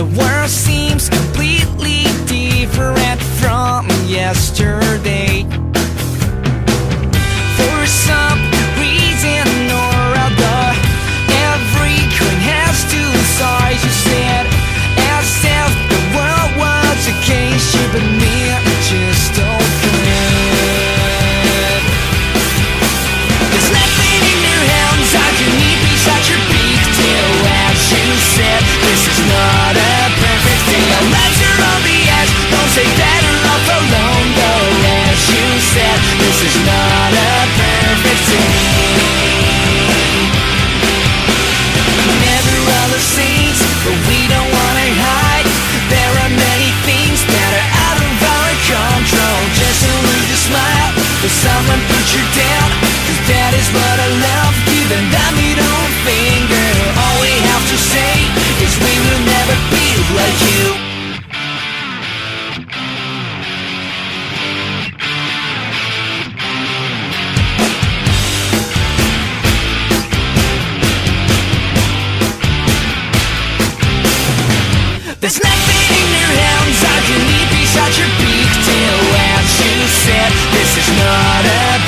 The world seems completely different from yesterday. For some reason or other, every coin has two sides. You said, as if the world was against you, but me, just don't. There's nothing in your hands I can eat beside your big tail As you said, is not a perfect day Never all the saints, but we don't wanna hide. There are many things that are out of our control. Just lose your smile, There's nothing in your hands. I can eat beside your big tail. As you said, this is not a